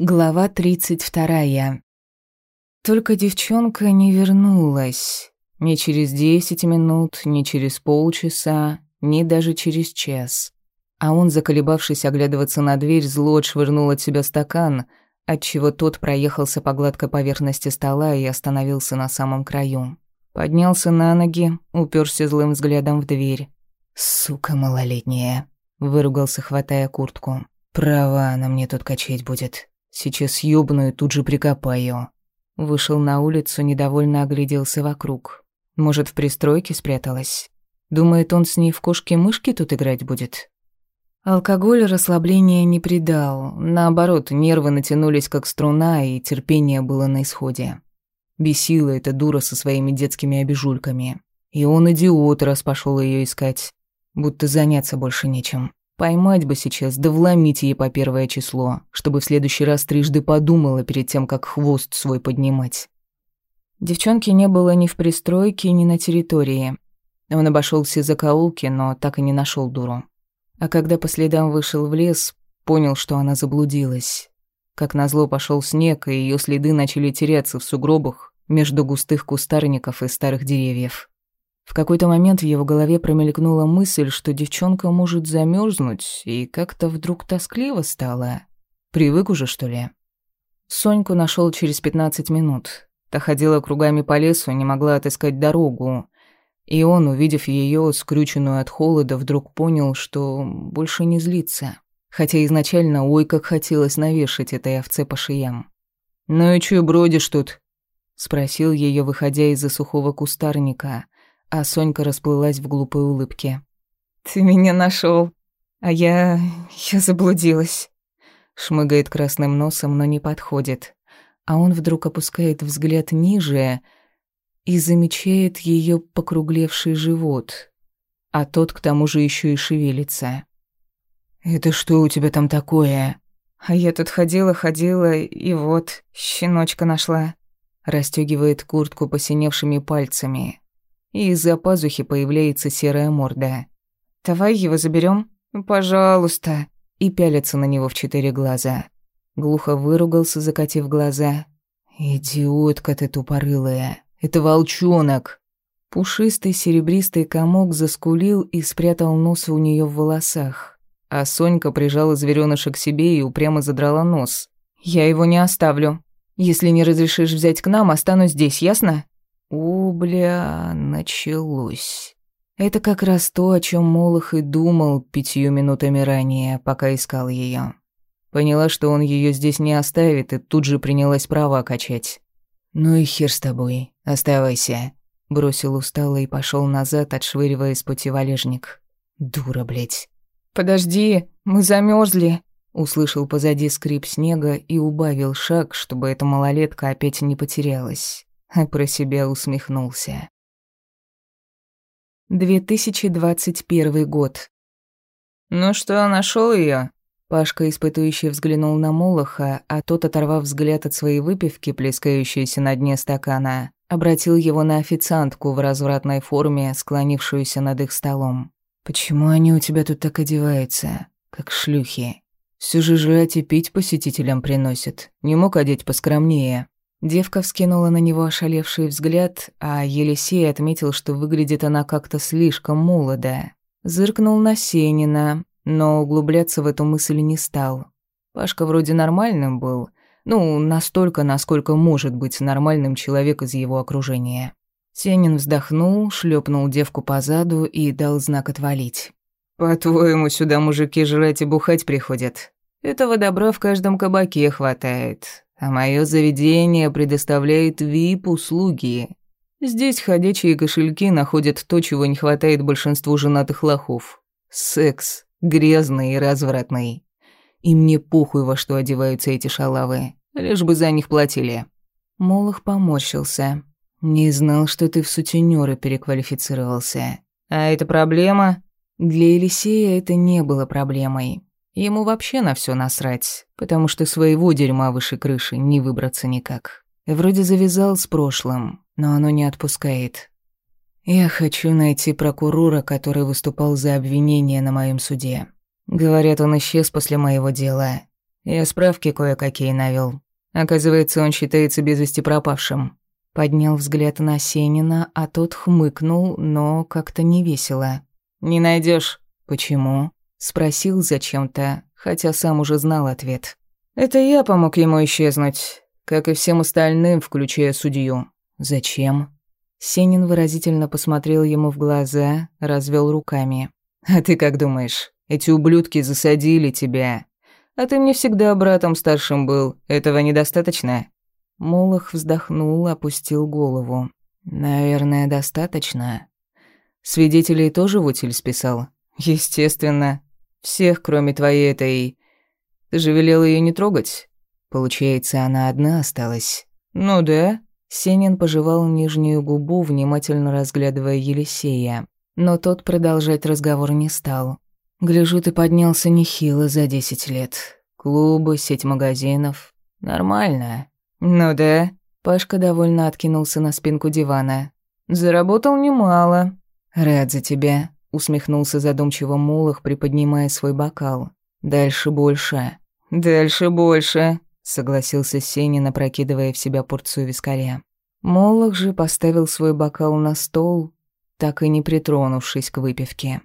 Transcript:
Глава тридцать вторая. Только девчонка не вернулась. Ни через десять минут, ни через полчаса, ни даже через час. А он, заколебавшись оглядываться на дверь, зло отшвырнул от себя стакан, отчего тот проехался по гладкой поверхности стола и остановился на самом краю. Поднялся на ноги, уперся злым взглядом в дверь. «Сука малолетняя», — выругался, хватая куртку. «Права она мне тут качать будет». Сейчас ёбну и тут же прикопаю. Вышел на улицу, недовольно огляделся вокруг. Может, в пристройке спряталась? Думает, он с ней в кошки-мышки тут играть будет? Алкоголь расслабления не придал. Наоборот, нервы натянулись как струна, и терпение было на исходе. Бесила эта дура со своими детскими обижульками. И он идиот, раз пошел ее искать. Будто заняться больше нечем. Поймать бы сейчас, да вломить ей по первое число, чтобы в следующий раз трижды подумала перед тем, как хвост свой поднимать. Девчонки не было ни в пристройке, ни на территории. Он обошел все закоулки, но так и не нашел дуру. А когда по следам вышел в лес, понял, что она заблудилась. Как назло пошел снег, и ее следы начали теряться в сугробах между густых кустарников и старых деревьев. В какой-то момент в его голове промелькнула мысль, что девчонка может замерзнуть, и как-то вдруг тоскливо стало. Привык уже, что ли? Соньку нашел через пятнадцать минут. Та ходила кругами по лесу, не могла отыскать дорогу. И он, увидев ее, скрюченную от холода, вдруг понял, что больше не злится. Хотя изначально ой, как хотелось навешать этой овце по шеям. «Ну и чё бродишь тут?» — спросил ее, выходя из-за сухого кустарника — а Сонька расплылась в глупой улыбке. «Ты меня нашел, а я... я заблудилась». Шмыгает красным носом, но не подходит. А он вдруг опускает взгляд ниже и замечает ее покруглевший живот. А тот к тому же еще и шевелится. «Это что у тебя там такое?» «А я тут ходила-ходила, и вот, щеночка нашла». Растёгивает куртку посиневшими пальцами, и из-за пазухи появляется серая морда. «Давай его заберем, «Пожалуйста», и пялится на него в четыре глаза. Глухо выругался, закатив глаза. «Идиотка ты тупорылая, это волчонок!» Пушистый серебристый комок заскулил и спрятал нос у нее в волосах. А Сонька прижала зверёныша к себе и упрямо задрала нос. «Я его не оставлю. Если не разрешишь взять к нам, останусь здесь, ясно?» У, бля, началось. Это как раз то, о чем Молох и думал пятью минутами ранее, пока искал ее. Поняла, что он ее здесь не оставит, и тут же принялась права качать. «Ну и хер с тобой, оставайся», — бросил устало и пошел назад, отшвыривая из пути валежник. «Дура, блядь». «Подожди, мы замерзли, услышал позади скрип снега и убавил шаг, чтобы эта малолетка опять не потерялась а про себя усмехнулся. 2021 год. «Ну что, нашел ее? Пашка, испытующий, взглянул на Молоха, а тот, оторвав взгляд от своей выпивки, плескающейся на дне стакана, обратил его на официантку в развратной форме, склонившуюся над их столом. «Почему они у тебя тут так одеваются, как шлюхи? Все же жрать и пить посетителям приносят. Не мог одеть поскромнее?» Девка вскинула на него ошалевший взгляд, а Елисей отметил, что выглядит она как-то слишком молодо. Зыркнул на Сенина, но углубляться в эту мысль не стал. Пашка вроде нормальным был, ну, настолько, насколько может быть нормальным человек из его окружения. Сенин вздохнул, шлепнул девку по заду и дал знак отвалить. «По-твоему, сюда мужики жрать и бухать приходят? Этого добра в каждом кабаке хватает. А мое заведение предоставляет VIP-услуги. Здесь ходячие кошельки находят то, чего не хватает большинству женатых лохов. Секс, грязный и развратный. И мне похуй, во что одеваются эти шалавы, лишь бы за них платили. Молох поморщился. Не знал, что ты в сутенёры переквалифицировался. А это проблема? Для Елисея это не было проблемой. Ему вообще на все насрать, потому что своего дерьма выше крыши не выбраться никак. Вроде завязал с прошлым, но оно не отпускает. Я хочу найти прокурора, который выступал за обвинение на моем суде. Говорят, он исчез после моего дела. Я справки кое-какие навел. Оказывается, он считается без вести пропавшим. Поднял взгляд на Сенина, а тот хмыкнул, но как-то невесело. «Не найдешь. «Почему?» — спросил зачем-то, хотя сам уже знал ответ. «Это я помог ему исчезнуть, как и всем остальным, включая судью». «Зачем?» Сенин выразительно посмотрел ему в глаза, развел руками. «А ты как думаешь, эти ублюдки засадили тебя? А ты мне всегда братом старшим был, этого недостаточно?» Молох вздохнул, опустил голову. «Наверное, достаточно. Свидетелей тоже в утиль списал?» «Естественно. Всех, кроме твоей этой... Ты же велел ее не трогать? Получается, она одна осталась?» «Ну да». Сенин пожевал нижнюю губу, внимательно разглядывая Елисея. Но тот продолжать разговор не стал. «Гляжу, ты поднялся нехило за десять лет. Клубы, сеть магазинов. Нормально». «Ну да». Пашка довольно откинулся на спинку дивана. «Заработал немало». «Рад за тебя», — усмехнулся задумчиво Молох, приподнимая свой бокал. «Дальше больше». «Дальше больше», — согласился Сенин, опрокидывая в себя порцию вискаря. Молох же поставил свой бокал на стол, так и не притронувшись к выпивке.